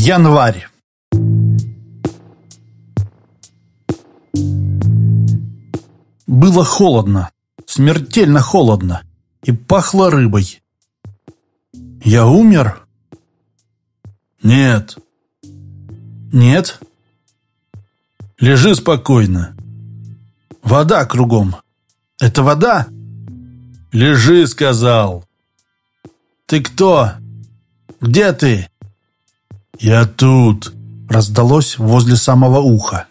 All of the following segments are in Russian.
Январь. Было холодно, смертельно холодно, и пахло рыбой. Я умер? Нет. Нет? Лежи спокойно. Вода кругом. Это вода? Лежи, сказал. Ты кто? Где ты? Я тут. Раздалось возле самого уха.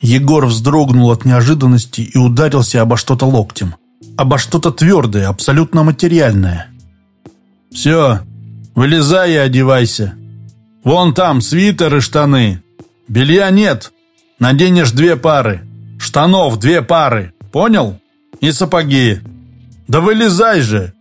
Егор вздрогнул от неожиданности и ударился обо что-то локтем. Обо что-то твердое, абсолютно материальное. «Все, вылезай и одевайся. Вон там свитер и штаны. Белья нет. Наденешь две пары. Штанов две пары. Понял? И сапоги. Да вылезай же!»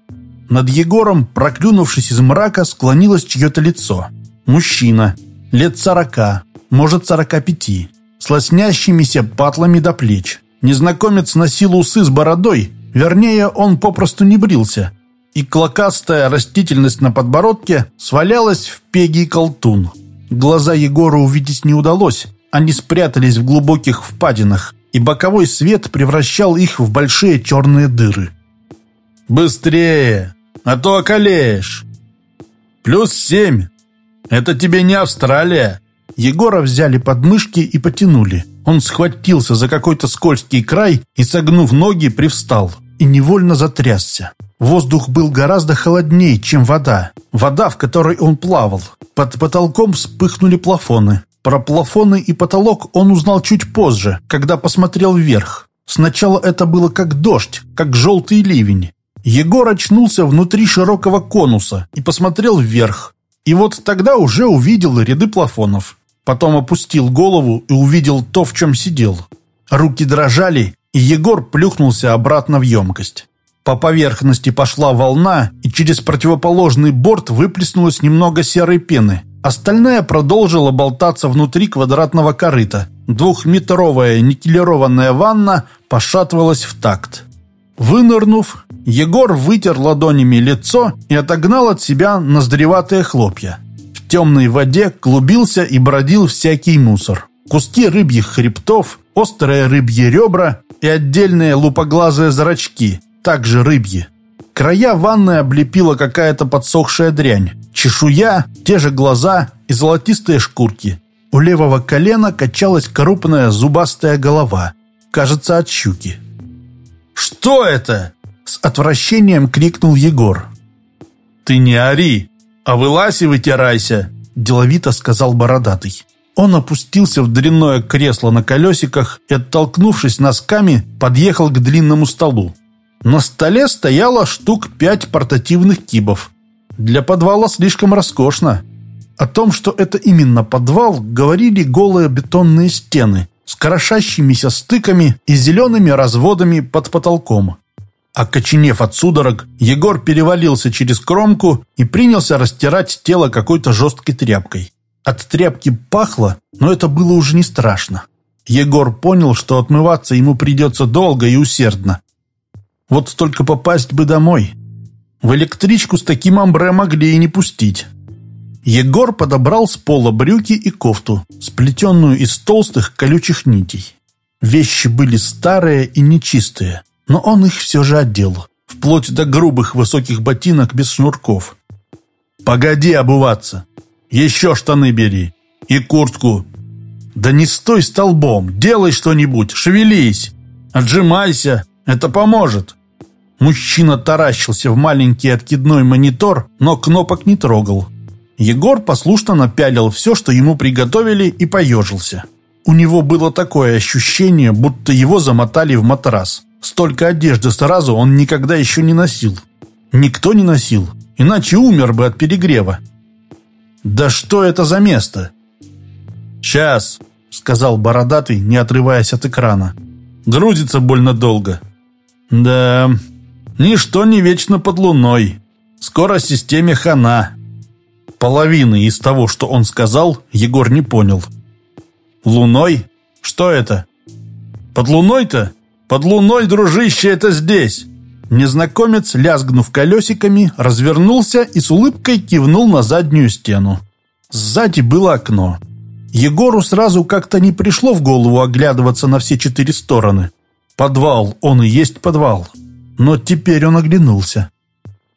Над Егором, проклюнувшись из мрака, склонилось чье-то лицо. Мужчина, лет сорока, может сорока пяти, с лоснящимися патлами до плеч. Незнакомец носил усы с бородой, вернее, он попросту не брился, и клокастая растительность на подбородке свалялась в пегий колтун. Глаза Егора увидеть не удалось, они спрятались в глубоких впадинах, и боковой свет превращал их в большие черные дыры. «Быстрее, а то околеешь!» «Плюс семь! Это тебе не Австралия!» Егора взяли под мышки и потянули. Он схватился за какой-то скользкий край и, согнув ноги, привстал и невольно затрясся. Воздух был гораздо холоднее, чем вода. Вода, в которой он плавал. Под потолком вспыхнули плафоны. Про плафоны и потолок он узнал чуть позже, когда посмотрел вверх. Сначала это было как дождь, как желтый ливень. Егор очнулся внутри широкого конуса и посмотрел вверх. И вот тогда уже увидел ряды плафонов. Потом опустил голову и увидел то, в чем сидел. Руки дрожали, и Егор плюхнулся обратно в емкость. По поверхности пошла волна, и через противоположный борт выплеснулось немного серой пены. Остальная продолжила болтаться внутри квадратного корыта. Двухметровая никелированная ванна пошатывалась в такт. Вынырнув, Егор вытер ладонями лицо и отогнал от себя ноздреватые хлопья. В темной воде клубился и бродил всякий мусор. Куски рыбьих хребтов, острые рыбьи ребра и отдельные лупоглазые зрачки, также рыбьи. Края ванны облепила какая-то подсохшая дрянь. Чешуя, те же глаза и золотистые шкурки. У левого колена качалась крупная зубастая голова. Кажется, от щуки. «Что это?» С отвращением крикнул Егор. «Ты не ори, а вылазь и вытирайся», деловито сказал бородатый. Он опустился в дрянное кресло на колесиках и, оттолкнувшись носками, подъехал к длинному столу. На столе стояло штук пять портативных кибов. Для подвала слишком роскошно. О том, что это именно подвал, говорили голые бетонные стены с крошащимися стыками и зелеными разводами под потолком. Окоченев от судорог, Егор перевалился через кромку и принялся растирать тело какой-то жесткой тряпкой. От тряпки пахло, но это было уже не страшно. Егор понял, что отмываться ему придется долго и усердно. Вот только попасть бы домой. В электричку с таким амбре могли и не пустить. Егор подобрал с пола брюки и кофту, сплетенную из толстых колючих нитей. Вещи были старые и нечистые, но он их все же одел, вплоть до грубых высоких ботинок без шнурков. «Погоди обуваться!» Еще штаны бери. И куртку. Да не стой столбом. Делай что-нибудь. Шевелись. Отжимайся. Это поможет. Мужчина таращился в маленький откидной монитор, но кнопок не трогал. Егор послушно напялил все, что ему приготовили, и поежился. У него было такое ощущение, будто его замотали в матрас. Столько одежды сразу он никогда еще не носил. Никто не носил, иначе умер бы от перегрева. «Да что это за место?» «Сейчас», — сказал бородатый, не отрываясь от экрана. «Грузится больно долго». «Да, ничто не вечно под луной. Скоро системе хана». Половины из того, что он сказал, Егор не понял. «Луной? Что это?» «Под луной-то? Под луной, дружище, это здесь!» Незнакомец, лязгнув колесиками, развернулся и с улыбкой кивнул на заднюю стену. Сзади было окно. Егору сразу как-то не пришло в голову оглядываться на все четыре стороны. Подвал, он и есть подвал. Но теперь он оглянулся.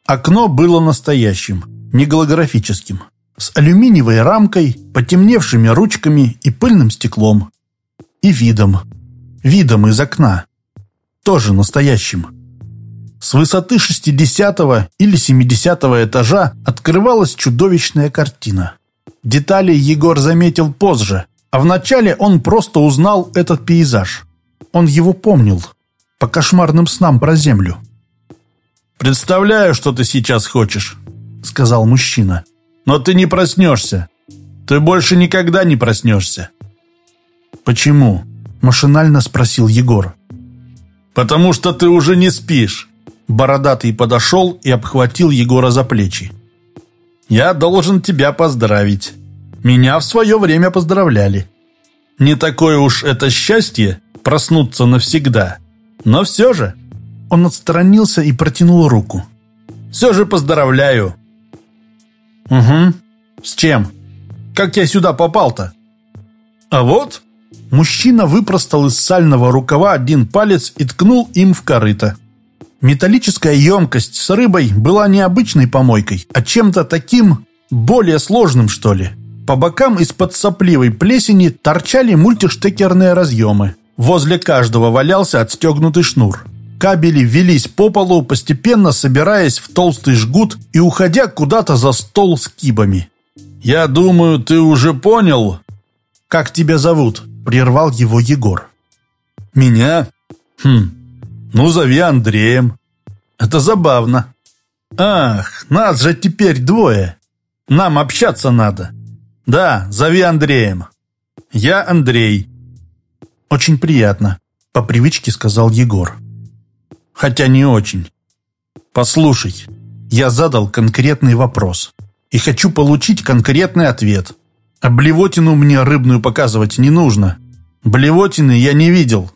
Окно было настоящим, не голографическим. С алюминиевой рамкой, потемневшими ручками и пыльным стеклом. И видом. Видом из окна. Тоже настоящим. С высоты 60 или 70 этажа открывалась чудовищная картина. Детали Егор заметил позже, а вначале он просто узнал этот пейзаж. Он его помнил по кошмарным снам про землю. «Представляю, что ты сейчас хочешь», — сказал мужчина. «Но ты не проснешься. Ты больше никогда не проснешься». «Почему?» — машинально спросил Егор. «Потому что ты уже не спишь». Бородатый подошел и обхватил Егора за плечи. Я должен тебя поздравить. Меня в свое время поздравляли. Не такое уж это счастье проснуться навсегда. Но все же...» Он отстранился и протянул руку. «Все же поздравляю». «Угу. С чем? Как я сюда попал-то?» «А вот...» Мужчина выпростал из сального рукава один палец и ткнул им в корыто. Металлическая емкость с рыбой была не обычной помойкой, а чем-то таким более сложным, что ли. По бокам из-под сопливой плесени торчали мультиштекерные разъемы. Возле каждого валялся отстегнутый шнур. Кабели велись по полу, постепенно собираясь в толстый жгут и уходя куда-то за стол с кибами. «Я думаю, ты уже понял...» «Как тебя зовут?» – прервал его Егор. «Меня? Хм, ну, зови Андреем. Это забавно. Ах, нас же теперь двое. Нам общаться надо. Да, зови Андреем. Я Андрей. Очень приятно, по привычке сказал Егор. Хотя не очень. Послушай, я задал конкретный вопрос. И хочу получить конкретный ответ. Блевотину мне рыбную показывать не нужно. Блевотины я не видел.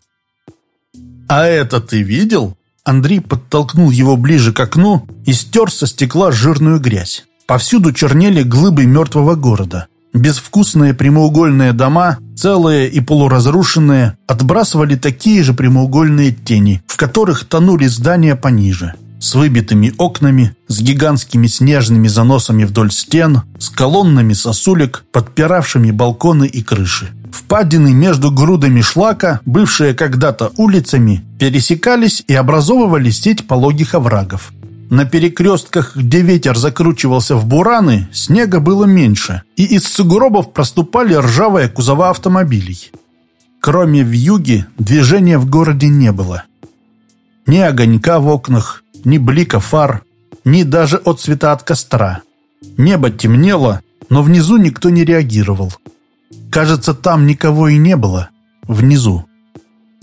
«А это ты видел?» Андрей подтолкнул его ближе к окну и стер со стекла жирную грязь. Повсюду чернели глыбы мертвого города. Безвкусные прямоугольные дома, целые и полуразрушенные, отбрасывали такие же прямоугольные тени, в которых тонули здания пониже. С выбитыми окнами, с гигантскими снежными заносами вдоль стен, с колоннами сосулек, подпиравшими балконы и крыши. Впадины между грудами шлака, бывшие когда-то улицами, пересекались и образовывали сеть пологих оврагов. На перекрестках, где ветер закручивался в бураны, снега было меньше, и из сугробов проступали ржавые кузова автомобилей. Кроме вьюги, движения в городе не было. Ни огонька в окнах, ни блика фар, ни даже отцвета от костра. Небо темнело, но внизу никто не реагировал. Кажется, там никого и не было. Внизу.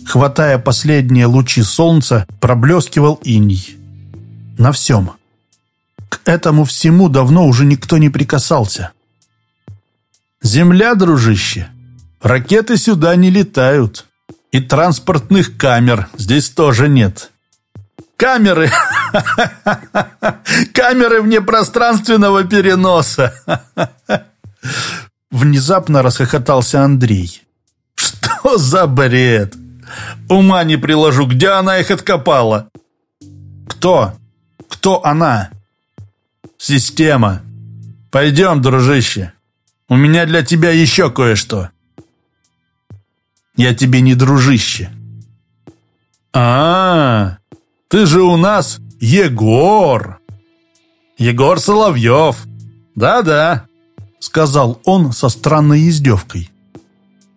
Хватая последние лучи солнца, проблескивал иней. На всем. К этому всему давно уже никто не прикасался. «Земля, дружище, ракеты сюда не летают. И транспортных камер здесь тоже нет. Камеры! Камеры внепространственного переноса!» Внезапно расхохотался Андрей. «Что за бред? Ума не приложу, где она их откопала?» «Кто? Кто она?» «Система. Пойдем, дружище. У меня для тебя еще кое-что». «Я тебе не дружище». А, -а, а Ты же у нас Егор!» «Егор Соловьев. Да-да, сказал он со странной издевкой.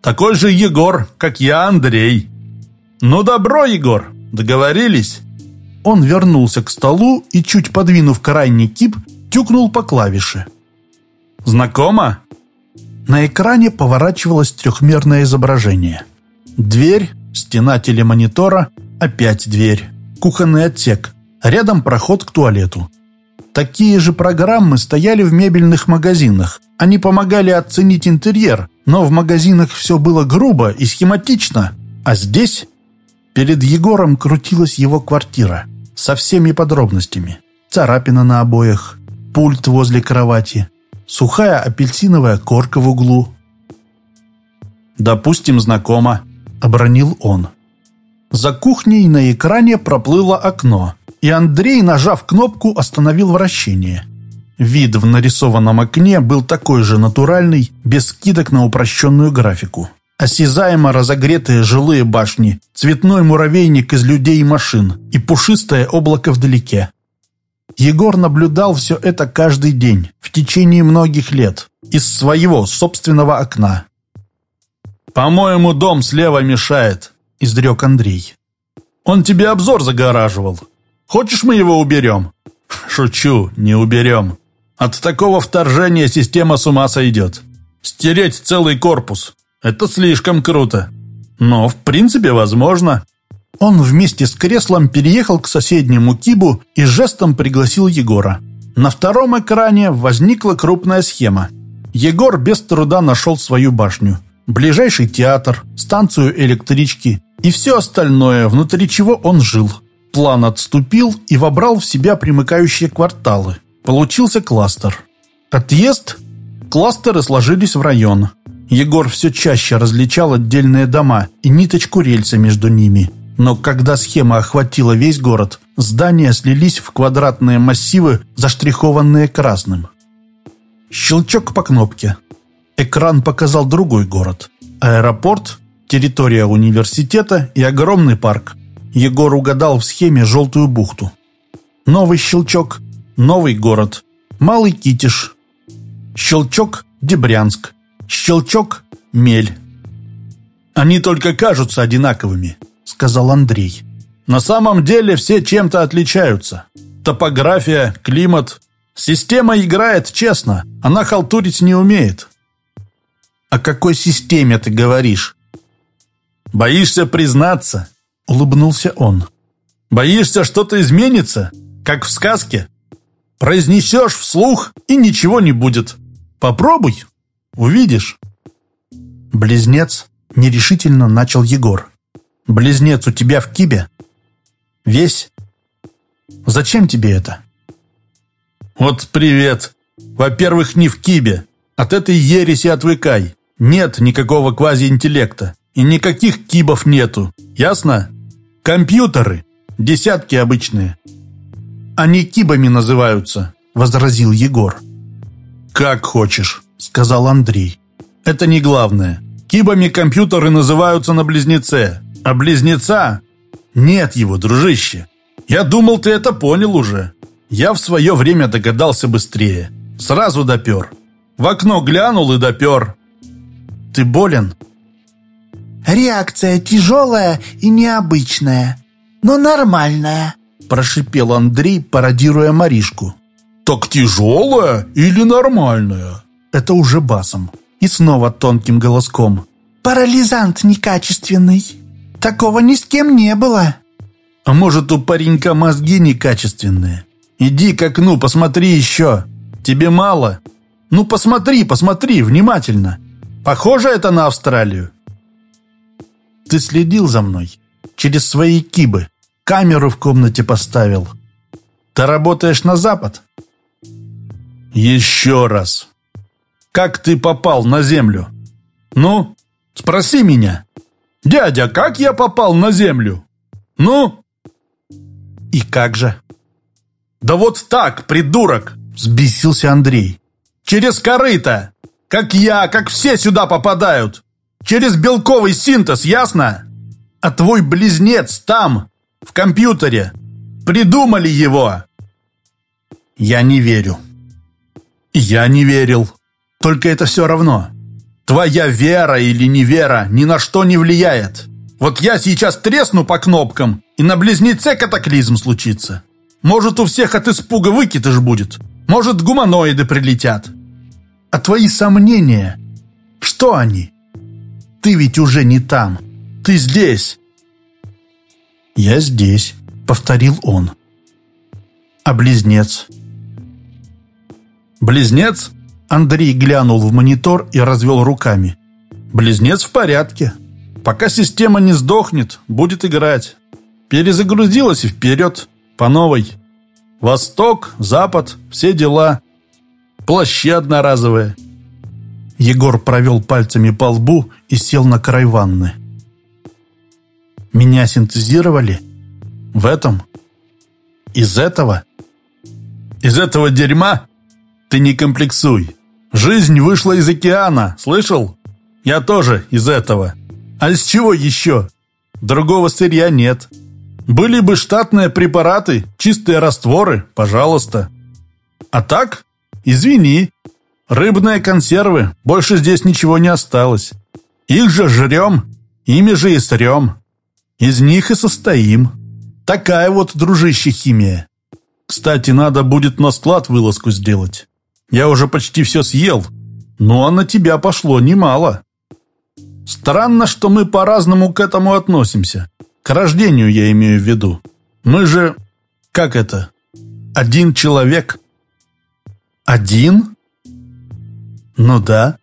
«Такой же Егор, как я, Андрей. Ну, добро, Егор, договорились?» Он вернулся к столу и, чуть подвинув крайний кип, тюкнул по клавише. «Знакомо?» На экране поворачивалось трехмерное изображение. Дверь, стена телемонитора, опять дверь, кухонный отсек, рядом проход к туалету. Такие же программы стояли в мебельных магазинах. Они помогали оценить интерьер, но в магазинах все было грубо и схематично. А здесь перед Егором крутилась его квартира со всеми подробностями. Царапина на обоях, пульт возле кровати, сухая апельсиновая корка в углу. «Допустим, знакомо», — обронил он. За кухней на экране проплыло окно, и Андрей, нажав кнопку, остановил вращение. Вид в нарисованном окне был такой же натуральный, без скидок на упрощенную графику. Осязаемо разогретые жилые башни, цветной муравейник из людей и машин и пушистое облако вдалеке. Егор наблюдал все это каждый день, в течение многих лет, из своего собственного окна. «По-моему, дом слева мешает», — изрек Андрей. «Он тебе обзор загораживал. Хочешь, мы его уберем?» «Шучу, не уберем. От такого вторжения система с ума сойдет. Стереть целый корпус — это слишком круто. Но, в принципе, возможно». Он вместе с креслом переехал к соседнему кибу и жестом пригласил Егора. На втором экране возникла крупная схема. Егор без труда нашел свою башню. Ближайший театр, станцию электрички и все остальное, внутри чего он жил. План отступил и вобрал в себя примыкающие кварталы. Получился кластер. Отъезд? Кластеры сложились в район. Егор все чаще различал отдельные дома и ниточку рельса между ними. Но когда схема охватила весь город, здания слились в квадратные массивы, заштрихованные красным. Щелчок по кнопке. Экран показал другой город. Аэропорт, территория университета и огромный парк. Егор угадал в схеме желтую бухту. Новый щелчок, новый город. Малый Китиш. Щелчок – Дебрянск. Щелчок – Мель. Они только кажутся одинаковыми –— сказал Андрей. «На самом деле все чем-то отличаются. Топография, климат. Система играет честно, она халтурить не умеет». «О какой системе ты говоришь?» «Боишься признаться?» — улыбнулся он. «Боишься, что-то изменится, как в сказке? Произнесешь вслух, и ничего не будет. Попробуй, увидишь». Близнец нерешительно начал Егор. Близнец у тебя в кибе? Весь? Зачем тебе это? Вот привет. Во-первых, не в кибе. От этой ереси отвыкай. Нет никакого квазиинтеллекта. И никаких кибов нету. Ясно? Компьютеры. Десятки обычные. Они кибами называются, возразил Егор. Как хочешь, сказал Андрей. Это не главное. Кибами компьютеры называются на близнеце. А близнеца? Нет его, дружище. Я думал, ты это понял уже. Я в свое время догадался быстрее. Сразу допер. В окно глянул и допер. Ты болен? Реакция тяжелая и необычная, но нормальная. Прошипел Андрей, пародируя Маришку. Так тяжелая или нормальная? Это уже басом. И снова тонким голоском. Парализант некачественный. Такого ни с кем не было. А может, у паренька мозги некачественные? Иди к окну, посмотри еще. Тебе мало? Ну, посмотри, посмотри, внимательно. Похоже это на Австралию? Ты следил за мной? Через свои кибы. Камеру в комнате поставил. Ты работаешь на Запад? Еще раз. Как ты попал на Землю? Ну, спроси меня. «Дядя, как я попал на землю?» «Ну?» «И как же?» «Да вот так, придурок!» — взбесился Андрей. «Через корыто! Как я, как все сюда попадают! Через белковый синтез, ясно? А твой близнец там, в компьютере. Придумали его!» «Я не верю». «Я не верил. Только это все равно. Твоя вера или невера ни на что не влияет. Вот я сейчас тресну по кнопкам, и на близнеце катаклизм случится. Может, у всех от испуга выкидыш будет. Может, гуманоиды прилетят. А твои сомнения? Что они? Ты ведь уже не там. Ты здесь. Я здесь, повторил он. А близнец? Близнец? Андрей глянул в монитор и развел руками. «Близнец в порядке. Пока система не сдохнет, будет играть. Перезагрузилась и вперед, по новой. Восток, Запад, все дела. Плащи одноразовые». Егор провел пальцами по лбу и сел на край ванны. «Меня синтезировали? В этом? Из этого?» «Из этого дерьма? Ты не комплексуй. Жизнь вышла из океана, слышал? Я тоже из этого. А из чего еще? Другого сырья нет. Были бы штатные препараты, чистые растворы, пожалуйста. А так, извини, рыбные консервы, больше здесь ничего не осталось. Их же жрем, ими же и срем. Из них и состоим. Такая вот, дружище, химия. Кстати, надо будет на склад вылазку сделать. Я уже почти все съел, но на тебя пошло немало. Странно, что мы по-разному к этому относимся. К рождению я имею в виду. Мы же... Как это? Один человек. Один? Ну да.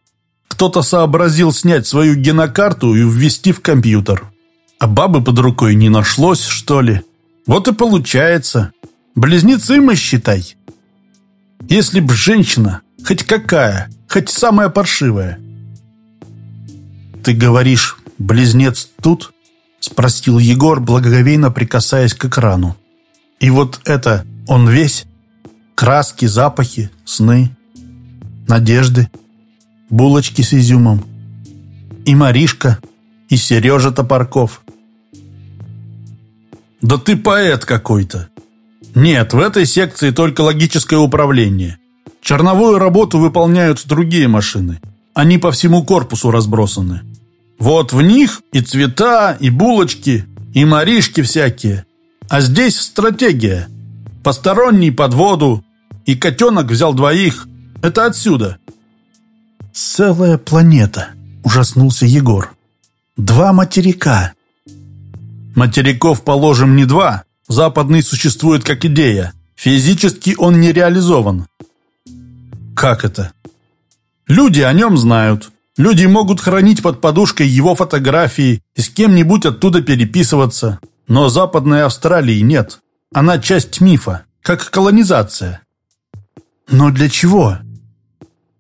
Кто-то сообразил снять свою генокарту и ввести в компьютер. А бабы под рукой не нашлось, что ли? Вот и получается. Близнецы мы, считай. Если б женщина, хоть какая, хоть самая паршивая. Ты говоришь, близнец тут? Спросил Егор, благоговейно прикасаясь к экрану. И вот это, он весь? Краски, запахи, сны, надежды, булочки с изюмом. И Маришка, и Сережа Топорков. Да ты поэт какой-то. Нет, в этой секции только логическое управление. Черновую работу выполняют другие машины. Они по всему корпусу разбросаны. Вот в них и цвета, и булочки, и маришки всякие. А здесь стратегия. Посторонний под воду. И котенок взял двоих. Это отсюда. «Целая планета», — ужаснулся Егор. «Два материка». «Материков, положим, не два, Западный существует как идея. Физически он не реализован. Как это? Люди о нем знают. Люди могут хранить под подушкой его фотографии и с кем-нибудь оттуда переписываться. Но Западной Австралии нет. Она часть мифа, как колонизация. Но для чего?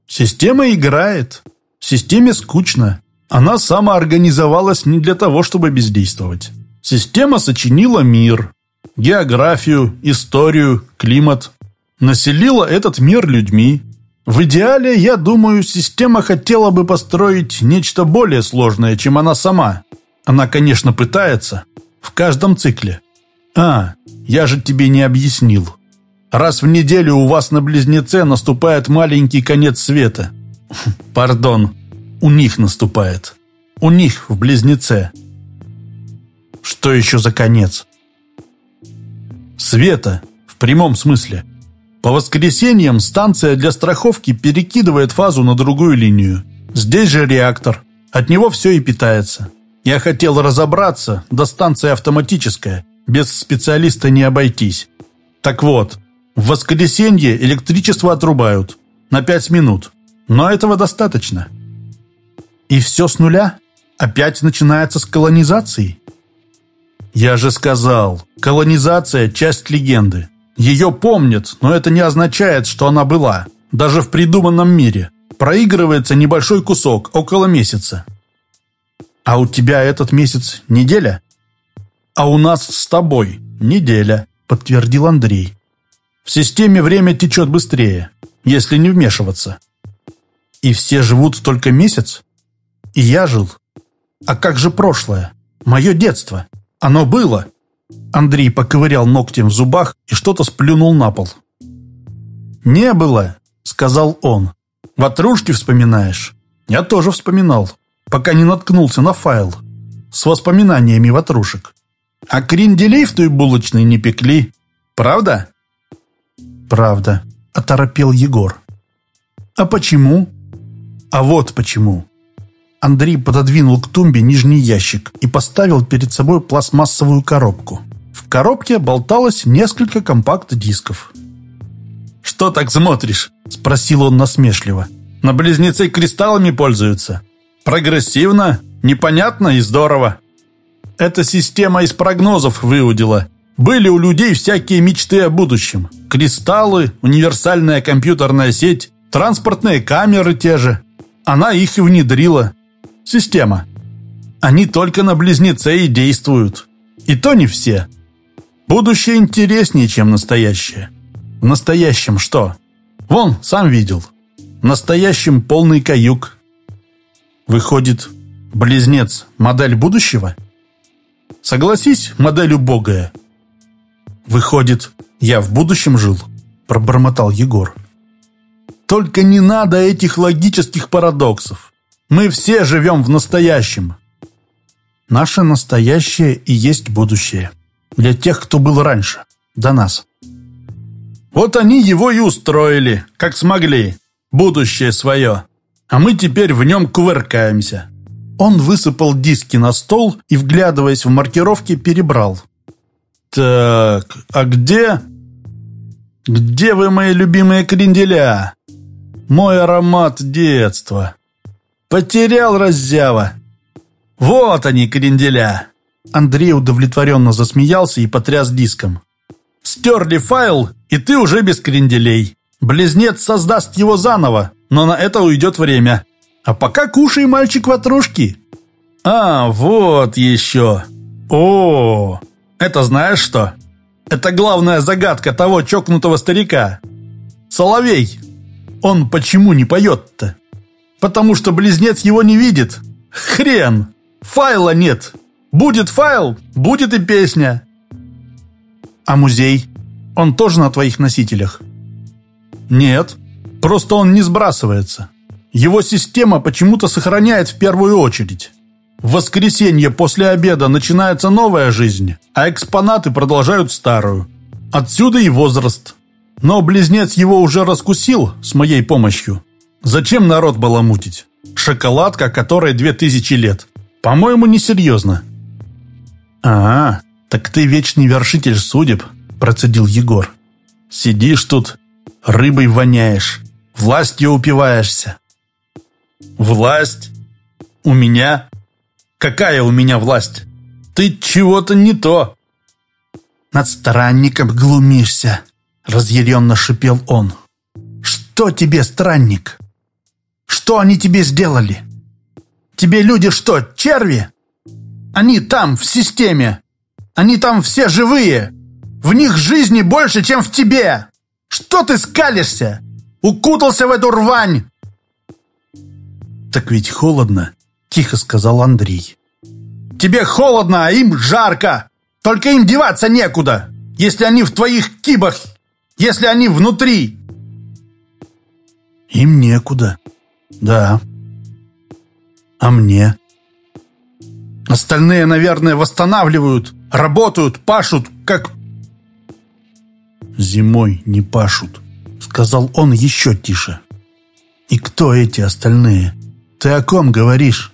Система играет. Системе скучно. Она самоорганизовалась не для того, чтобы бездействовать. Система сочинила мир, географию, историю, климат. Населила этот мир людьми. В идеале, я думаю, система хотела бы построить нечто более сложное, чем она сама. Она, конечно, пытается. В каждом цикле. А, я же тебе не объяснил. Раз в неделю у вас на Близнеце наступает маленький конец света. Пардон, у них наступает. У них в Близнеце. Что еще за конец? Света, в прямом смысле. По воскресеньям станция для страховки перекидывает фазу на другую линию. Здесь же реактор. От него все и питается. Я хотел разобраться, да станция автоматическая. Без специалиста не обойтись. Так вот, в воскресенье электричество отрубают. На пять минут. Но этого достаточно. И все с нуля? Опять начинается с колонизации? Я же сказал, колонизация – часть легенды. Ее помнят, но это не означает, что она была. Даже в придуманном мире. Проигрывается небольшой кусок, около месяца. А у тебя этот месяц неделя? А у нас с тобой неделя, подтвердил Андрей. В системе время течет быстрее, если не вмешиваться. И все живут только месяц? И я жил. А как же прошлое? Мое детство? Оно было. Андрей поковырял ногтем в зубах и что-то сплюнул на пол. «Не было», — сказал он. «Ватрушки вспоминаешь?» «Я тоже вспоминал, пока не наткнулся на файл с воспоминаниями ватрушек. А кренделей в той булочной не пекли. Правда?» «Правда», — оторопел Егор. «А почему?» «А вот почему. Андрей пододвинул к тумбе нижний ящик и поставил перед собой пластмассовую коробку. В коробке болталось несколько компакт-дисков. «Что так смотришь?» – спросил он насмешливо. «На близнецы кристаллами пользуются. Прогрессивно, непонятно и здорово. Эта система из прогнозов выудила. Были у людей всякие мечты о будущем. Кристаллы, универсальная компьютерная сеть, Транспортные камеры те же. Она их и внедрила. Система. Они только на близнеце и действуют. И то не все. Будущее интереснее, чем настоящее. В настоящем что? Вон, сам видел. В настоящем полный каюк. Выходит, близнец – модель будущего? Согласись, модель убогая. Выходит, я в будущем жил, пробормотал Егор. Только не надо этих логических парадоксов. Мы все живем в настоящем. Наше настоящее и есть будущее. Для тех, кто был раньше, до нас. Вот они его и устроили, как смогли. Будущее свое. А мы теперь в нем кувыркаемся. Он высыпал диски на стол и, вглядываясь в маркировки, перебрал. «Так, а где...» «Где вы, мои любимые кренделя? Мой аромат детства. Потерял раззява. Вот они, кренделя!» Андрей удовлетворенно засмеялся и потряс диском. «Стерли файл, и ты уже без кренделей. Близнец создаст его заново, но на это уйдет время. А пока кушай, мальчик, ватрушки. А, вот еще. О, это знаешь что? Это главная загадка того чокнутого старика. Соловей. Он почему не поет-то? Потому что близнец его не видит. Хрен. Файла нет. Будет файл, будет и песня. А музей? Он тоже на твоих носителях? Нет. Просто он не сбрасывается. Его система почему-то сохраняет в первую очередь. В воскресенье после обеда начинается новая жизнь, а экспонаты продолжают старую. Отсюда и возраст. Но близнец его уже раскусил с моей помощью. Зачем народ баламутить? Шоколадка, которой две тысячи лет. По-моему, несерьезно. «А, так ты вечный вершитель судеб», – процедил Егор. «Сидишь тут, рыбой воняешь, властью упиваешься. «Власть? У меня? Какая у меня власть? Ты чего-то не то!» «Над странником глумишься!» — разъяренно шипел он. «Что тебе, странник? Что они тебе сделали? Тебе люди что, черви? Они там, в системе! Они там все живые! В них жизни больше, чем в тебе! Что ты скалишься? Укутался в эту рвань! «Так ведь холодно», — тихо сказал Андрей. «Тебе холодно, а им жарко! Только им деваться некуда, если они в твоих кибах, если они внутри!» «Им некуда, да. А мне?» «Остальные, наверное, восстанавливают, работают, пашут, как...» «Зимой не пашут», — сказал он еще тише. «И кто эти остальные?» «Ты о ком говоришь?»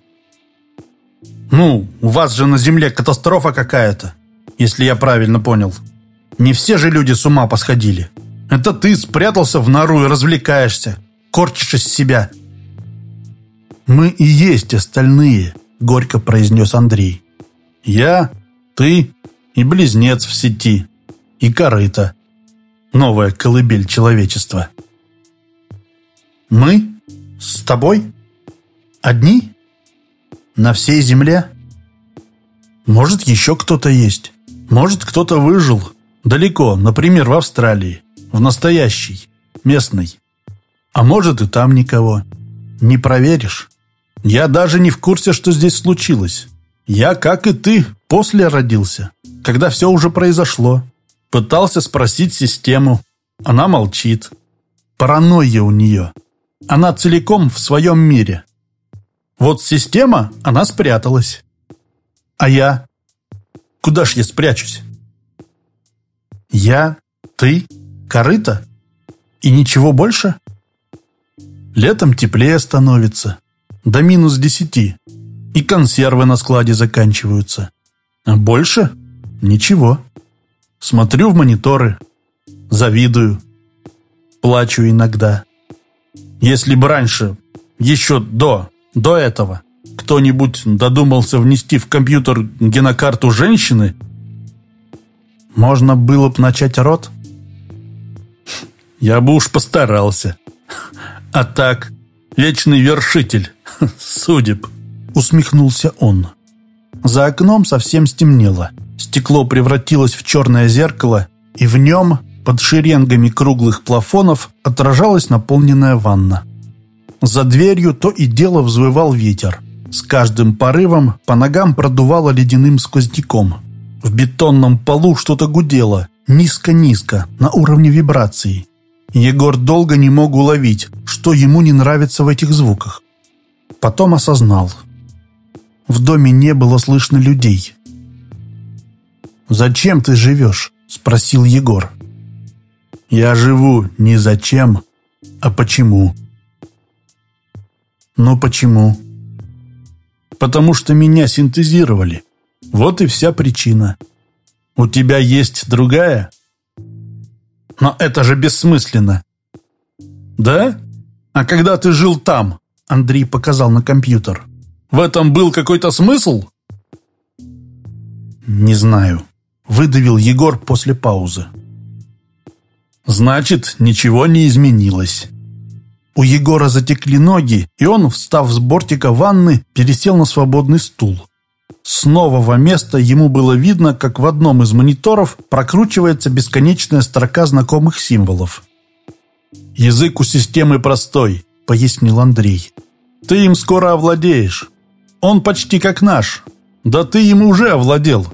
«Ну, у вас же на Земле катастрофа какая-то, если я правильно понял. Не все же люди с ума посходили. Это ты спрятался в нору и развлекаешься, корчишь из себя». «Мы и есть остальные», — горько произнес Андрей. «Я, ты и близнец в сети, и корыто. Новая колыбель человечества». «Мы? С тобой?» Одни? На всей земле? Может, еще кто-то есть. Может, кто-то выжил. Далеко, например, в Австралии. В настоящей, местной. А может, и там никого. Не проверишь. Я даже не в курсе, что здесь случилось. Я, как и ты, после родился, когда все уже произошло. Пытался спросить систему. Она молчит. Паранойя у нее. Она целиком в своем мире. Вот система, она спряталась. А я? Куда ж я спрячусь? Я, ты, корыто? И ничего больше? Летом теплее становится. До минус десяти. И консервы на складе заканчиваются. А больше? Ничего. Смотрю в мониторы. Завидую. Плачу иногда. Если бы раньше, еще до до этого кто-нибудь додумался внести в компьютер генокарту женщины? Можно было бы начать рот? Я бы уж постарался. А так, вечный вершитель судеб. Усмехнулся он. За окном совсем стемнело. Стекло превратилось в черное зеркало, и в нем, под шеренгами круглых плафонов, отражалась наполненная ванна. За дверью то и дело взвывал ветер. С каждым порывом по ногам продувало ледяным сквозняком. В бетонном полу что-то гудело, низко-низко, на уровне вибраций. Егор долго не мог уловить, что ему не нравится в этих звуках. Потом осознал. В доме не было слышно людей. «Зачем ты живешь?» – спросил Егор. «Я живу не зачем, а почему». «Но почему?» «Потому что меня синтезировали. Вот и вся причина. У тебя есть другая?» «Но это же бессмысленно!» «Да? А когда ты жил там?» Андрей показал на компьютер. «В этом был какой-то смысл?» «Не знаю», — выдавил Егор после паузы. «Значит, ничего не изменилось». У Егора затекли ноги, и он, встав с бортика ванны, пересел на свободный стул. С нового места ему было видно, как в одном из мониторов прокручивается бесконечная строка знакомых символов. «Язык у системы простой», — пояснил Андрей. «Ты им скоро овладеешь. Он почти как наш. Да ты им уже овладел.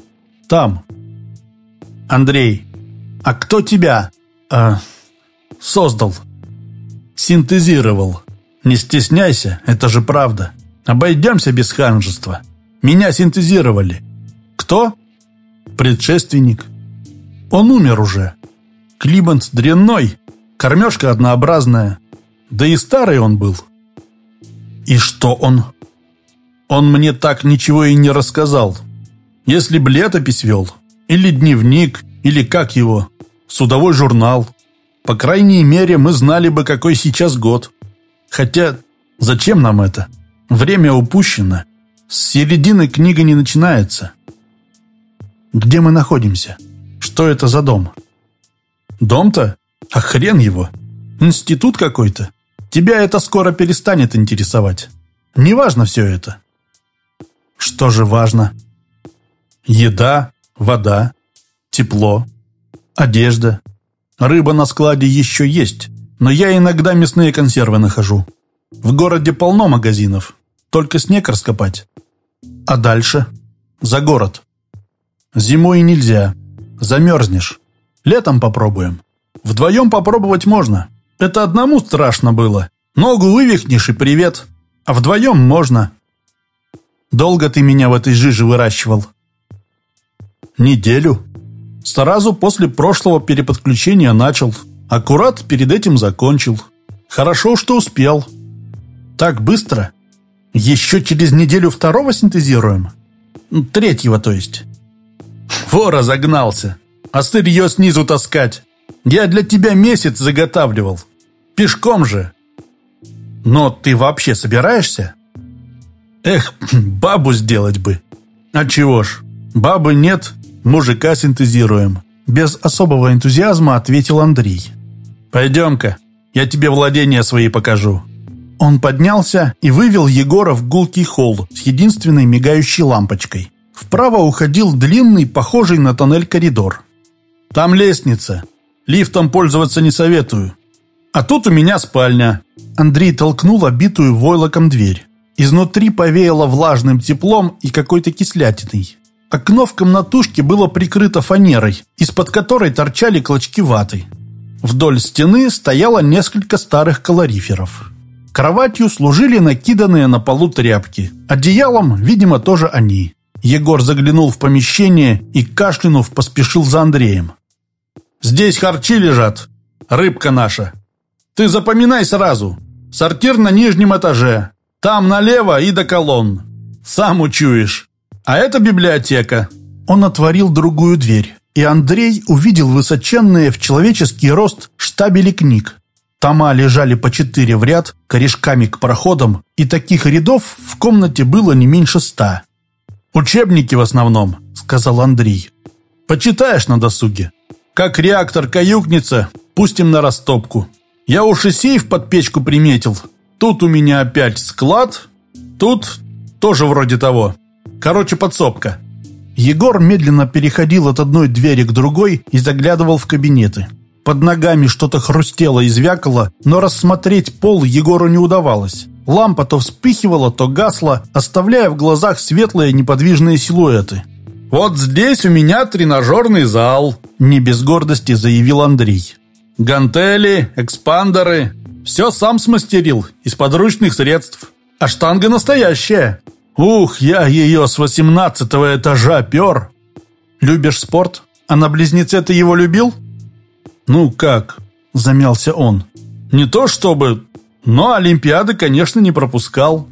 Там». «Андрей, а кто тебя а, создал?» «Синтезировал. Не стесняйся, это же правда. Обойдемся без ханжества. Меня синтезировали. Кто? Предшественник. Он умер уже. Климент дрянной, кормежка однообразная. Да и старый он был. И что он? Он мне так ничего и не рассказал. Если б летопись вел, или дневник, или как его, судовой журнал. По крайней мере, мы знали бы, какой сейчас год. Хотя, зачем нам это? Время упущено. С середины книга не начинается. Где мы находимся? Что это за дом? Дом-то? А хрен его. Институт какой-то. Тебя это скоро перестанет интересовать. Неважно все это. Что же важно? Еда, вода, тепло, одежда. Рыба на складе еще есть, но я иногда мясные консервы нахожу. В городе полно магазинов, только снег раскопать. А дальше? За город. Зимой нельзя. Замерзнешь. Летом попробуем. Вдвоем попробовать можно. Это одному страшно было. Ногу вывихнешь и привет. А вдвоем можно. Долго ты меня в этой жиже выращивал? Неделю. Сразу после прошлого переподключения начал. Аккурат перед этим закончил. Хорошо, что успел. Так быстро? Еще через неделю второго синтезируем? Третьего, то есть. Во, разогнался. А сырье снизу таскать. Я для тебя месяц заготавливал. Пешком же. Но ты вообще собираешься? Эх, бабу сделать бы. А чего ж, бабы нет, мужика синтезируем. Без особого энтузиазма ответил Андрей. Пойдем-ка, я тебе владения свои покажу. Он поднялся и вывел Егора в гулкий холл с единственной мигающей лампочкой. Вправо уходил длинный, похожий на тоннель коридор. «Там лестница. Лифтом пользоваться не советую. А тут у меня спальня». Андрей толкнул обитую войлоком дверь. Изнутри повеяло влажным теплом и какой-то кислятиной. Окно в комнатушке было прикрыто фанерой, из-под которой торчали клочки ваты. Вдоль стены стояло несколько старых калориферов. Кроватью служили накиданные на полу тряпки. Одеялом, видимо, тоже они. Егор заглянул в помещение и, кашлянув, поспешил за Андреем. «Здесь харчи лежат. Рыбка наша. Ты запоминай сразу. Сортир на нижнем этаже. Там налево и до колонн. Сам учуешь. А это библиотека». Он отворил другую дверь, и Андрей увидел высоченные в человеческий рост штабели книг. Тома лежали по четыре в ряд, корешками к проходам, и таких рядов в комнате было не меньше ста. «Учебники в основном», — сказал Андрей. «Почитаешь на досуге. Как реактор каюкнется, пустим на растопку. Я уж и сейф под печку приметил. Тут у меня опять склад, тут тоже вроде того. Короче, подсобка». Егор медленно переходил от одной двери к другой и заглядывал в кабинеты. Под ногами что-то хрустело и звякало, но рассмотреть пол Егору не удавалось. Лампа то вспыхивала, то гасла, оставляя в глазах светлые неподвижные силуэты. «Вот здесь у меня тренажерный зал», — не без гордости заявил Андрей. «Гантели, экспандеры, все сам смастерил, из подручных средств. А штанга настоящая. Ух, я ее с восемнадцатого этажа пер». «Любишь спорт? А на близнеце ты его любил?» «Ну как?» – замялся он. «Не то чтобы, но Олимпиады, конечно, не пропускал».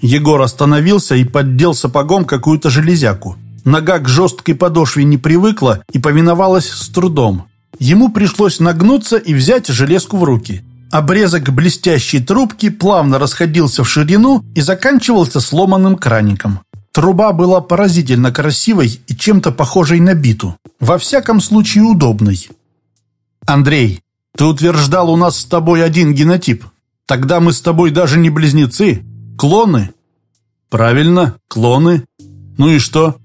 Егор остановился и поддел сапогом какую-то железяку. Нога к жесткой подошве не привыкла и повиновалась с трудом. Ему пришлось нагнуться и взять железку в руки. Обрезок блестящей трубки плавно расходился в ширину и заканчивался сломанным краником. Труба была поразительно красивой и чем-то похожей на биту. Во всяком случае удобной. «Андрей, ты утверждал у нас с тобой один генотип. Тогда мы с тобой даже не близнецы, клоны». «Правильно, клоны. Ну и что?»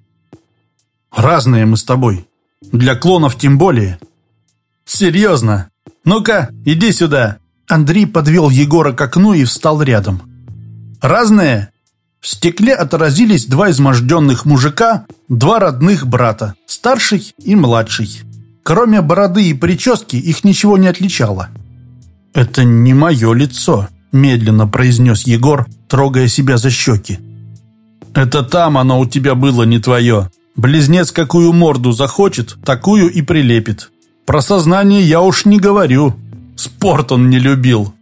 «Разные мы с тобой. Для клонов тем более». «Серьезно? Ну-ка, иди сюда». Андрей подвел Егора к окну и встал рядом. «Разные?» В стекле отразились два изможденных мужика, два родных брата, старший и младший. Кроме бороды и прически их ничего не отличало. «Это не мое лицо», – медленно произнес Егор, трогая себя за щеки. «Это там оно у тебя было не твое. Близнец какую морду захочет, такую и прилепит. Про сознание я уж не говорю. Спорт он не любил.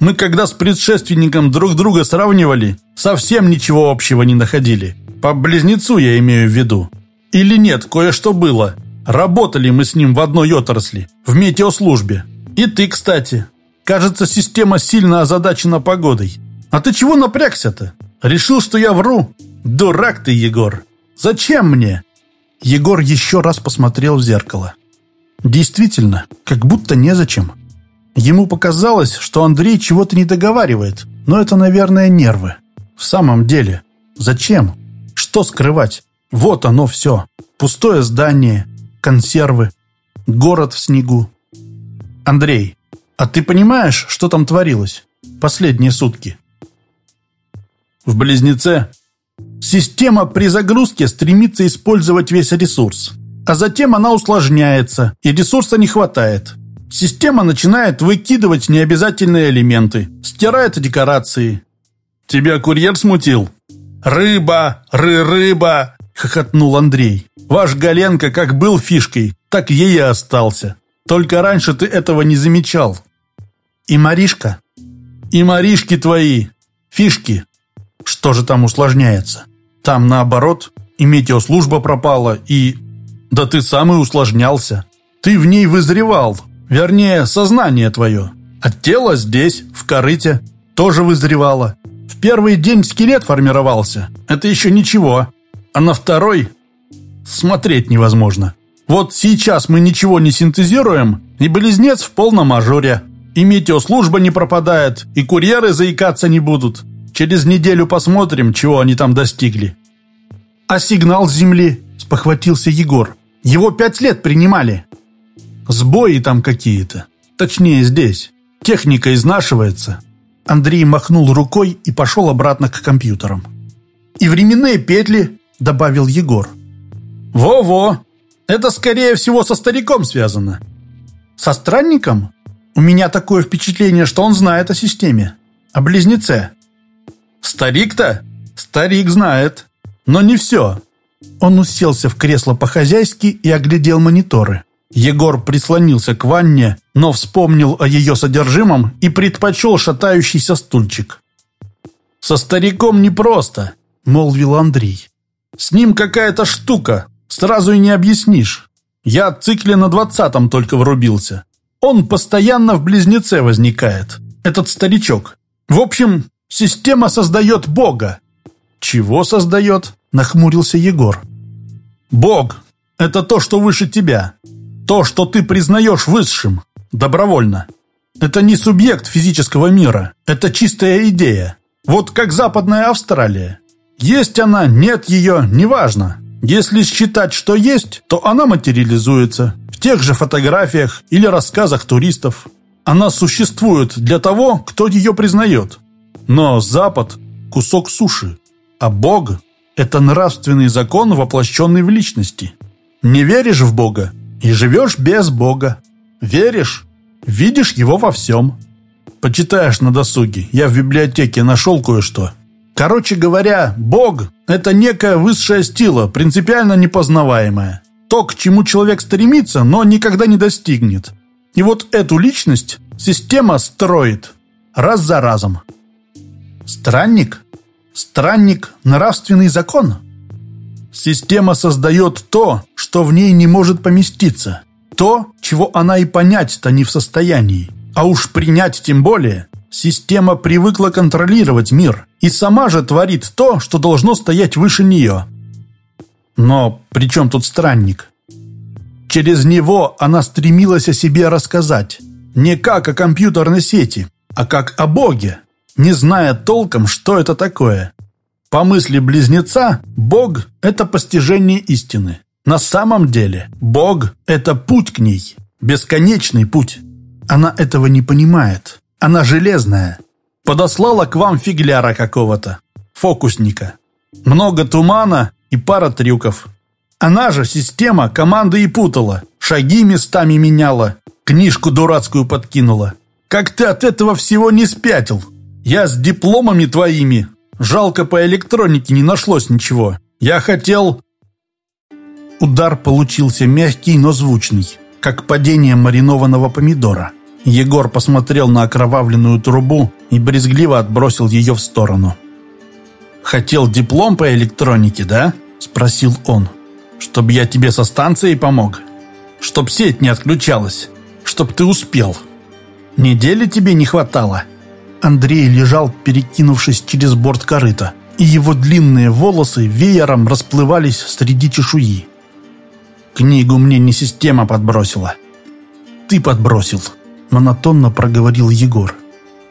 Мы когда с предшественником друг друга сравнивали, совсем ничего общего не находили. По близнецу я имею в виду. Или нет, кое-что было. Работали мы с ним в одной отрасли, в метеослужбе. И ты, кстати. Кажется, система сильно озадачена погодой. А ты чего напрягся-то? Решил, что я вру? Дурак ты, Егор. Зачем мне? Егор еще раз посмотрел в зеркало. Действительно, как будто незачем. Ему показалось, что Андрей чего-то не договаривает, но это, наверное, нервы. В самом деле, зачем? Что скрывать? Вот оно все. Пустое здание, консервы, город в снегу. Андрей, а ты понимаешь, что там творилось последние сутки? В Близнеце система при загрузке стремится использовать весь ресурс, а затем она усложняется, и ресурса не хватает. Система начинает выкидывать необязательные элементы, стирает декорации. Тебя курьер смутил? Рыба, ры-рыба, хохотнул Андрей. Ваш Галенко как был фишкой, так ей и остался. Только раньше ты этого не замечал. И Маришка? И Маришки твои. Фишки. Что же там усложняется? Там наоборот, и метеослужба пропала, и... Да ты сам и усложнялся. Ты в ней вызревал. Вернее, сознание твое. А тело здесь, в корыте, тоже вызревало. В первый день скелет формировался. Это еще ничего. А на второй смотреть невозможно. Вот сейчас мы ничего не синтезируем, и близнец в полном ажуре. И метеослужба не пропадает, и курьеры заикаться не будут. Через неделю посмотрим, чего они там достигли. А сигнал с Земли, спохватился Егор. Его пять лет принимали. Сбои там какие-то. Точнее, здесь. Техника изнашивается. Андрей махнул рукой и пошел обратно к компьютерам. «И временные петли», — добавил Егор. «Во-во! Это, скорее всего, со стариком связано». «Со странником? У меня такое впечатление, что он знает о системе. О близнеце». «Старик-то? Старик знает. Но не все». Он уселся в кресло по-хозяйски и оглядел мониторы. Егор прислонился к ванне, но вспомнил о ее содержимом и предпочел шатающийся стульчик. «Со стариком непросто», — молвил Андрей. «С ним какая-то штука, Сразу и не объяснишь. Я цикле на двадцатом только врубился. Он постоянно в близнеце возникает. Этот старичок. В общем, система создает Бога. Чего создает? Нахмурился Егор. Бог – это то, что выше тебя. То, что ты признаешь высшим. Добровольно. Это не субъект физического мира. Это чистая идея. Вот как Западная Австралия. Есть она, нет ее, неважно. Если считать, что есть, то она материализуется в тех же фотографиях или рассказах туристов. Она существует для того, кто ее признает. Но Запад – кусок суши, а Бог – это нравственный закон, воплощенный в личности. Не веришь в Бога и живешь без Бога. Веришь – видишь его во всем. Почитаешь на досуге. Я в библиотеке нашел кое-что. Короче говоря, Бог – это некая высшая стила, принципиально непознаваемая. То, к чему человек стремится, но никогда не достигнет. И вот эту личность система строит раз за разом. Странник? Странник – нравственный закон? Система создает то, что в ней не может поместиться. То, чего она и понять-то не в состоянии. А уж принять тем более. Система привыкла контролировать мир и сама же творит то, что должно стоять выше нее. Но при чем тут странник? Через него она стремилась о себе рассказать. Не как о компьютерной сети, а как о Боге, не зная толком, что это такое. По мысли близнеца, Бог – это постижение истины. На самом деле, Бог – это путь к ней, бесконечный путь. Она этого не понимает. Она железная. Подослала к вам фигляра какого-то, фокусника. Много тумана и пара трюков. Она же система команды и путала, шаги местами меняла, книжку дурацкую подкинула. Как ты от этого всего не спятил? Я с дипломами твоими. Жалко, по электронике не нашлось ничего. Я хотел... Удар получился мягкий, но звучный, как падение маринованного помидора. Егор посмотрел на окровавленную трубу и брезгливо отбросил ее в сторону. «Хотел диплом по электронике, да?» – спросил он. «Чтоб я тебе со станцией помог? Чтоб сеть не отключалась? Чтоб ты успел? Недели тебе не хватало?» Андрей лежал, перекинувшись через борт корыта, и его длинные волосы веером расплывались среди чешуи. «Книгу мне не система подбросила. Ты подбросил», монотонно проговорил Егор.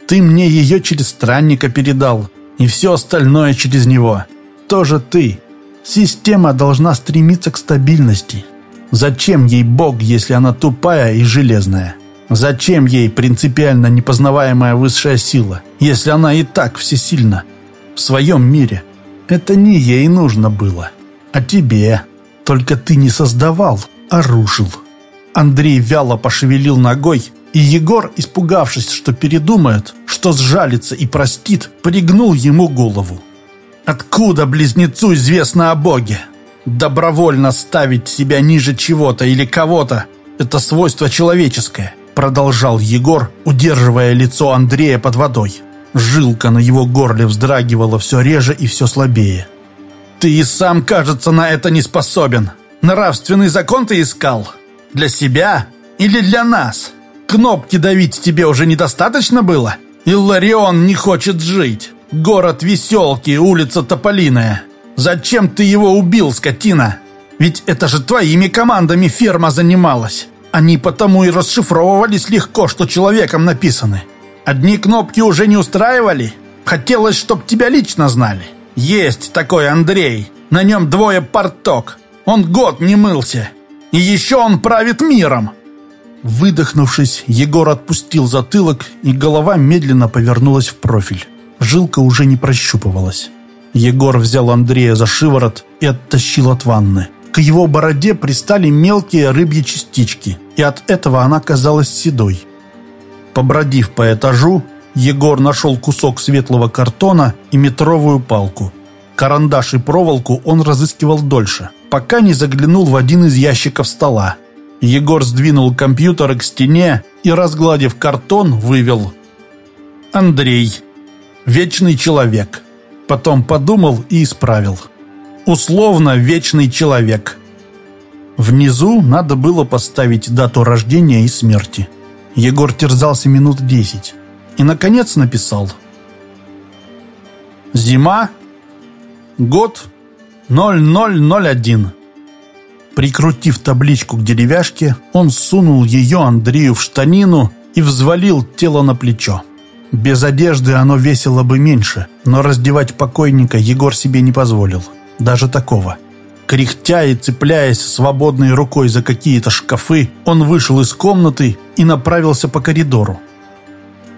«Ты мне ее через странника передал, и все остальное через него. Тоже ты. Система должна стремиться к стабильности. Зачем ей Бог, если она тупая и железная? Зачем ей принципиально непознаваемая высшая сила, если она и так всесильна? В своем мире. Это не ей нужно было, а тебе. Только ты не создавал, а рушил». Андрей вяло пошевелил ногой, и Егор, испугавшись, что передумает, что сжалится и простит, пригнул ему голову. «Откуда близнецу известно о Боге? Добровольно ставить себя ниже чего-то или кого-то – это свойство человеческое», продолжал Егор, удерживая лицо Андрея под водой. Жилка на его горле вздрагивала все реже и все слабее. «Ты и сам, кажется, на это не способен. Нравственный закон ты искал? Для себя или для нас?» Кнопки давить тебе уже недостаточно было? Илларион не хочет жить. Город Веселки, улица Тополиная. Зачем ты его убил, скотина? Ведь это же твоими командами ферма занималась. Они потому и расшифровывались легко, что человеком написаны. Одни кнопки уже не устраивали. Хотелось, чтоб тебя лично знали. Есть такой Андрей. На нем двое порток. Он год не мылся. И еще он правит миром. Выдохнувшись, Егор отпустил затылок, и голова медленно повернулась в профиль. Жилка уже не прощупывалась. Егор взял Андрея за шиворот и оттащил от ванны. К его бороде пристали мелкие рыбьи частички, и от этого она казалась седой. Побродив по этажу, Егор нашел кусок светлого картона и метровую палку. Карандаш и проволоку он разыскивал дольше, пока не заглянул в один из ящиков стола. Егор сдвинул компьютер к стене и, разгладив картон, вывел «Андрей. Вечный человек». Потом подумал и исправил. Условно «Вечный человек». Внизу надо было поставить дату рождения и смерти. Егор терзался минут десять и, наконец, написал «Зима. Год 0001». Прикрутив табличку к деревяшке, он сунул ее Андрею в штанину и взвалил тело на плечо. Без одежды оно весило бы меньше, но раздевать покойника Егор себе не позволил. Даже такого. Кряхтя и цепляясь свободной рукой за какие-то шкафы, он вышел из комнаты и направился по коридору.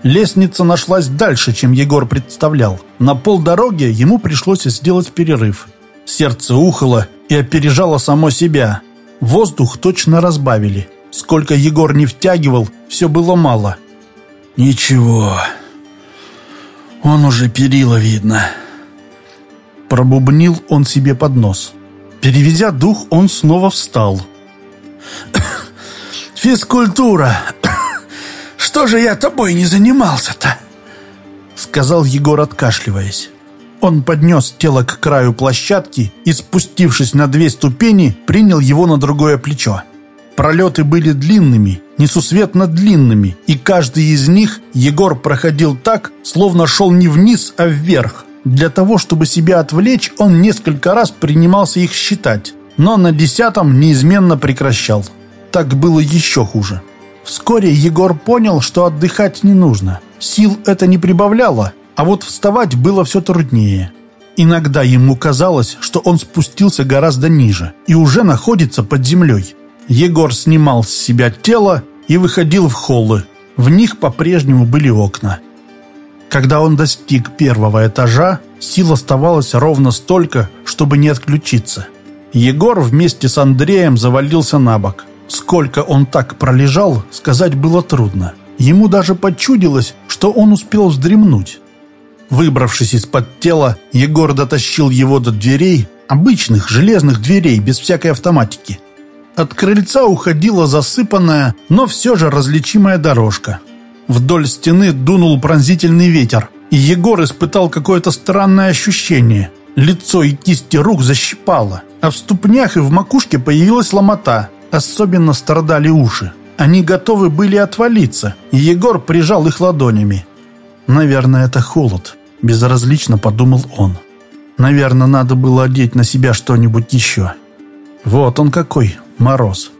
Лестница нашлась дальше, чем Егор представлял. На полдороги ему пришлось сделать перерыв. Сердце ухало и опережало само себя. Воздух точно разбавили. Сколько Егор не втягивал, все было мало. «Ничего, он уже перила видно». Пробубнил он себе под нос. Переведя дух, он снова встал. «Физкультура! Что же я тобой не занимался-то?» Сказал Егор, откашливаясь. Он поднес тело к краю площадки и, спустившись на две ступени, принял его на другое плечо. Пролеты были длинными, несусветно длинными, и каждый из них Егор проходил так, словно шел не вниз, а вверх. Для того, чтобы себя отвлечь, он несколько раз принимался их считать, но на десятом неизменно прекращал. Так было еще хуже. Вскоре Егор понял, что отдыхать не нужно. Сил это не прибавляло, а вот вставать было все труднее. Иногда ему казалось, что он спустился гораздо ниже и уже находится под землей. Егор снимал с себя тело и выходил в холлы. В них по-прежнему были окна. Когда он достиг первого этажа, сил оставалось ровно столько, чтобы не отключиться. Егор вместе с Андреем завалился на бок. Сколько он так пролежал, сказать было трудно. Ему даже почудилось, что он успел вздремнуть. Выбравшись из-под тела, Егор дотащил его до дверей, обычных железных дверей, без всякой автоматики. От крыльца уходила засыпанная, но все же различимая дорожка. Вдоль стены дунул пронзительный ветер, и Егор испытал какое-то странное ощущение. Лицо и кисти рук защипало, а в ступнях и в макушке появилась ломота. Особенно страдали уши. Они готовы были отвалиться, и Егор прижал их ладонями. «Наверное, это холод», – безразлично подумал он. «Наверное, надо было одеть на себя что-нибудь еще». Вот он какой, мороз.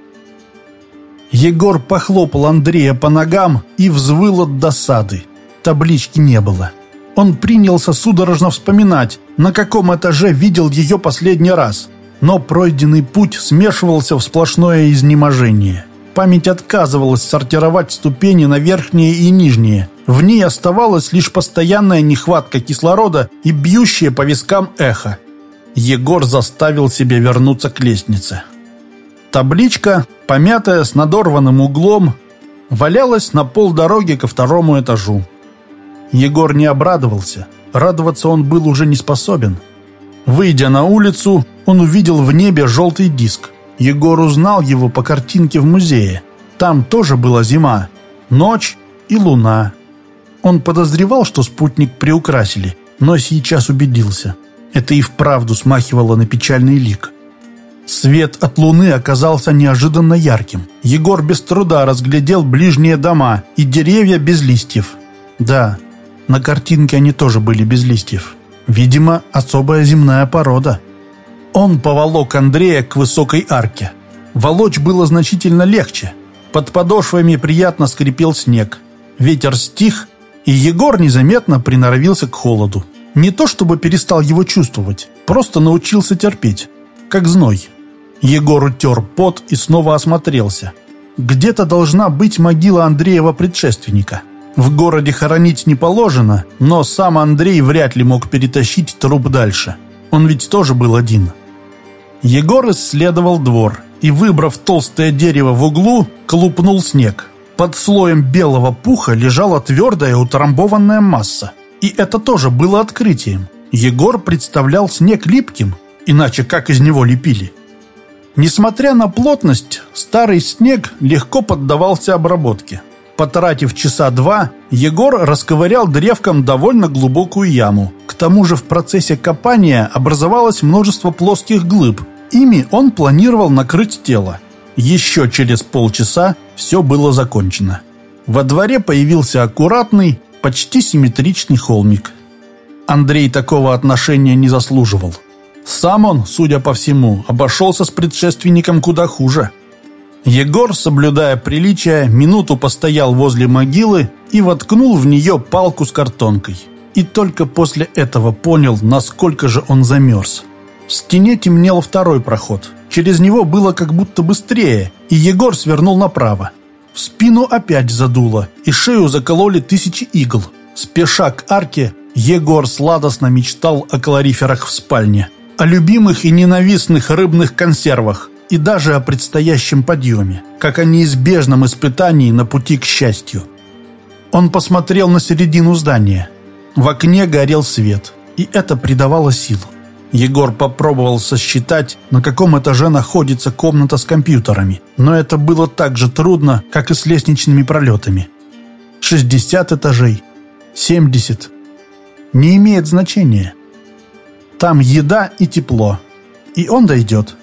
Егор похлопал Андрея по ногам и взвыл от досады. Таблички не было. Он принялся судорожно вспоминать, на каком этаже видел ее последний раз. Но пройденный путь смешивался в сплошное изнеможение. Память отказывалась сортировать ступени на верхние и нижние. В ней оставалась лишь постоянная нехватка кислорода и бьющее по вискам эхо. Егор заставил себя вернуться к лестнице. Табличка, помятая с надорванным углом, валялась на полдороги ко второму этажу. Егор не обрадовался. Радоваться он был уже не способен. Выйдя на улицу, он увидел в небе желтый диск. Егор узнал его по картинке в музее. Там тоже была зима, ночь и луна. Он подозревал, что спутник приукрасили, но сейчас убедился. Это и вправду смахивало на печальный лик. Свет от луны оказался неожиданно ярким. Егор без труда разглядел ближние дома и деревья без листьев. Да, на картинке они тоже были без листьев. Видимо, особая земная порода. Он поволок Андрея к высокой арке. Волочь было значительно легче. Под подошвами приятно скрипел снег. Ветер стих, и Егор незаметно приноровился к холоду. Не то чтобы перестал его чувствовать, просто научился терпеть, как зной. Егор утер пот и снова осмотрелся. Где-то должна быть могила Андреева предшественника. В городе хоронить не положено, но сам Андрей вряд ли мог перетащить труп дальше. Он ведь тоже был один. Егор исследовал двор и, выбрав толстое дерево в углу, колупнул снег. Под слоем белого пуха лежала твердая утрамбованная масса. И это тоже было открытием. Егор представлял снег липким, иначе как из него лепили. Несмотря на плотность, старый снег легко поддавался обработке. Потратив часа два, Егор расковырял древком довольно глубокую яму. К тому же в процессе копания образовалось множество плоских глыб. Ими он планировал накрыть тело. Еще через полчаса все было закончено. Во дворе появился аккуратный, почти симметричный холмик. Андрей такого отношения не заслуживал. Сам он, судя по всему, обошелся с предшественником куда хуже. Егор, соблюдая приличия, минуту постоял возле могилы и воткнул в нее палку с картонкой. И только после этого понял, насколько же он замерз. В стене темнел второй проход. Через него было как будто быстрее, и Егор свернул направо. В спину опять задуло, и шею закололи тысячи игл. Спеша к арке, Егор сладостно мечтал о калориферах в спальне, о любимых и ненавистных рыбных консервах и даже о предстоящем подъеме, как о неизбежном испытании на пути к счастью. Он посмотрел на середину здания. В окне горел свет, и это придавало сил. Егор попробовал сосчитать, на каком этаже находится комната с компьютерами, но это было так же трудно, как и с лестничными пролетами. 60 этажей, 70. Не имеет значения. Там еда и тепло, и он дойдет.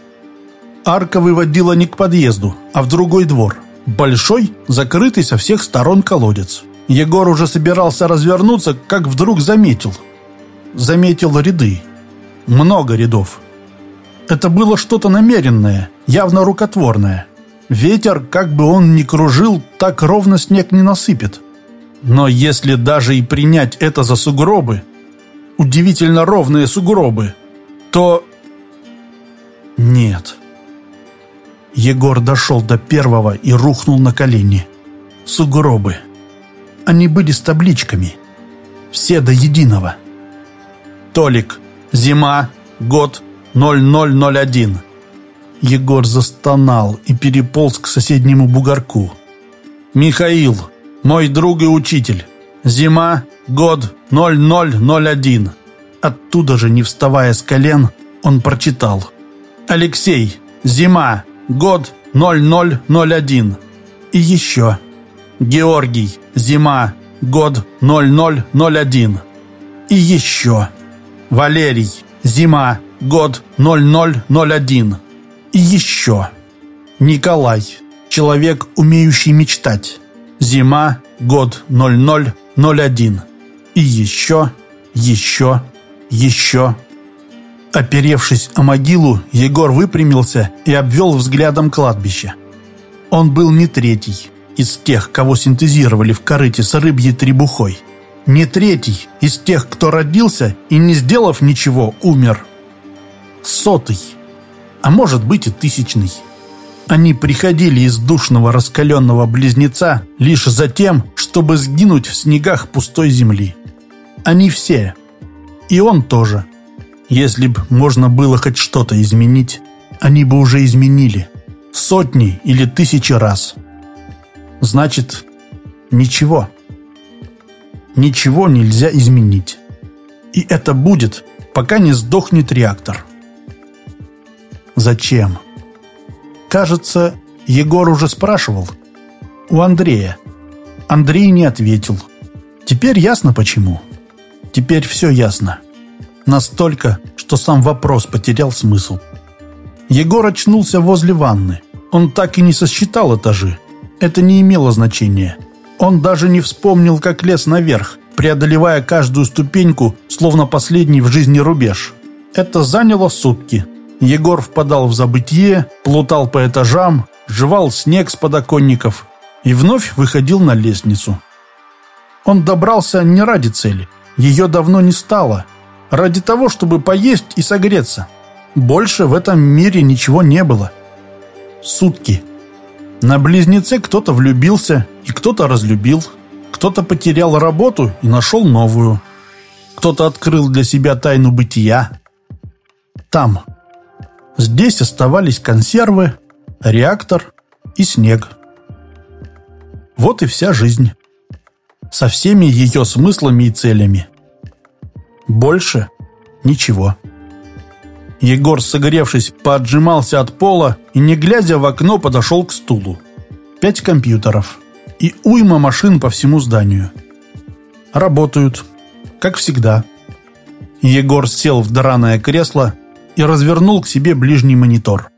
Арка выводила не к подъезду, а в другой двор. Большой, закрытый со всех сторон колодец. Егор уже собирался развернуться, как вдруг заметил. Заметил ряды. Много рядов. Это было что-то намеренное, явно рукотворное. Ветер, как бы он ни кружил, так ровно снег не насыпет. Но если даже и принять это за сугробы, удивительно ровные сугробы, то... Нет. Егор дошел до первого и рухнул на колени. Сугробы. Они были с табличками. Все до единого. Толик. Зима. Год 0001. Егор застонал и переполз к соседнему бугорку. Михаил. Мой друг и учитель. Зима. Год 0001. Оттуда же, не вставая с колен, он прочитал. Алексей. Зима. Год 0001. И еще. Георгий. Зима. Год 0001. И еще. Валерий. Зима. Год 0001. И еще. Николай. Человек, умеющий мечтать. Зима. Год 0001. И еще, еще, еще. Оперевшись о могилу, Егор выпрямился и обвел взглядом кладбище. Он был не третий из тех, кого синтезировали в корыте с рыбьей требухой. Не третий из тех, кто родился и, не сделав ничего, умер. Сотый, а может быть и тысячный. Они приходили из душного раскаленного близнеца лишь за тем, чтобы сгинуть в снегах пустой земли. Они все. И он тоже. Если б можно было хоть что-то изменить, они бы уже изменили. Сотни или тысячи раз. Значит, ничего. Ничего нельзя изменить. И это будет, пока не сдохнет реактор. Зачем? Кажется, Егор уже спрашивал. У Андрея. Андрей не ответил. Теперь ясно почему. Теперь все ясно. Настолько, что сам вопрос потерял смысл. Егор очнулся возле ванны. Он так и не сосчитал этажи. Это не имело значения. Он даже не вспомнил, как лез наверх, преодолевая каждую ступеньку, словно последний в жизни рубеж. Это заняло сутки. Егор впадал в забытье, плутал по этажам, жевал снег с подоконников и вновь выходил на лестницу. Он добрался не ради цели. Ее давно не стало – ради того, чтобы поесть и согреться. Больше в этом мире ничего не было. Сутки. На близнеце кто-то влюбился и кто-то разлюбил. Кто-то потерял работу и нашел новую. Кто-то открыл для себя тайну бытия. Там. Здесь оставались консервы, реактор и снег. Вот и вся жизнь. Со всеми ее смыслами и целями. Больше ничего. Егор, согревшись, поджимался от пола и, не глядя в окно, подошел к стулу. Пять компьютеров и уйма машин по всему зданию. Работают, как всегда. Егор сел в драное кресло и развернул к себе ближний монитор.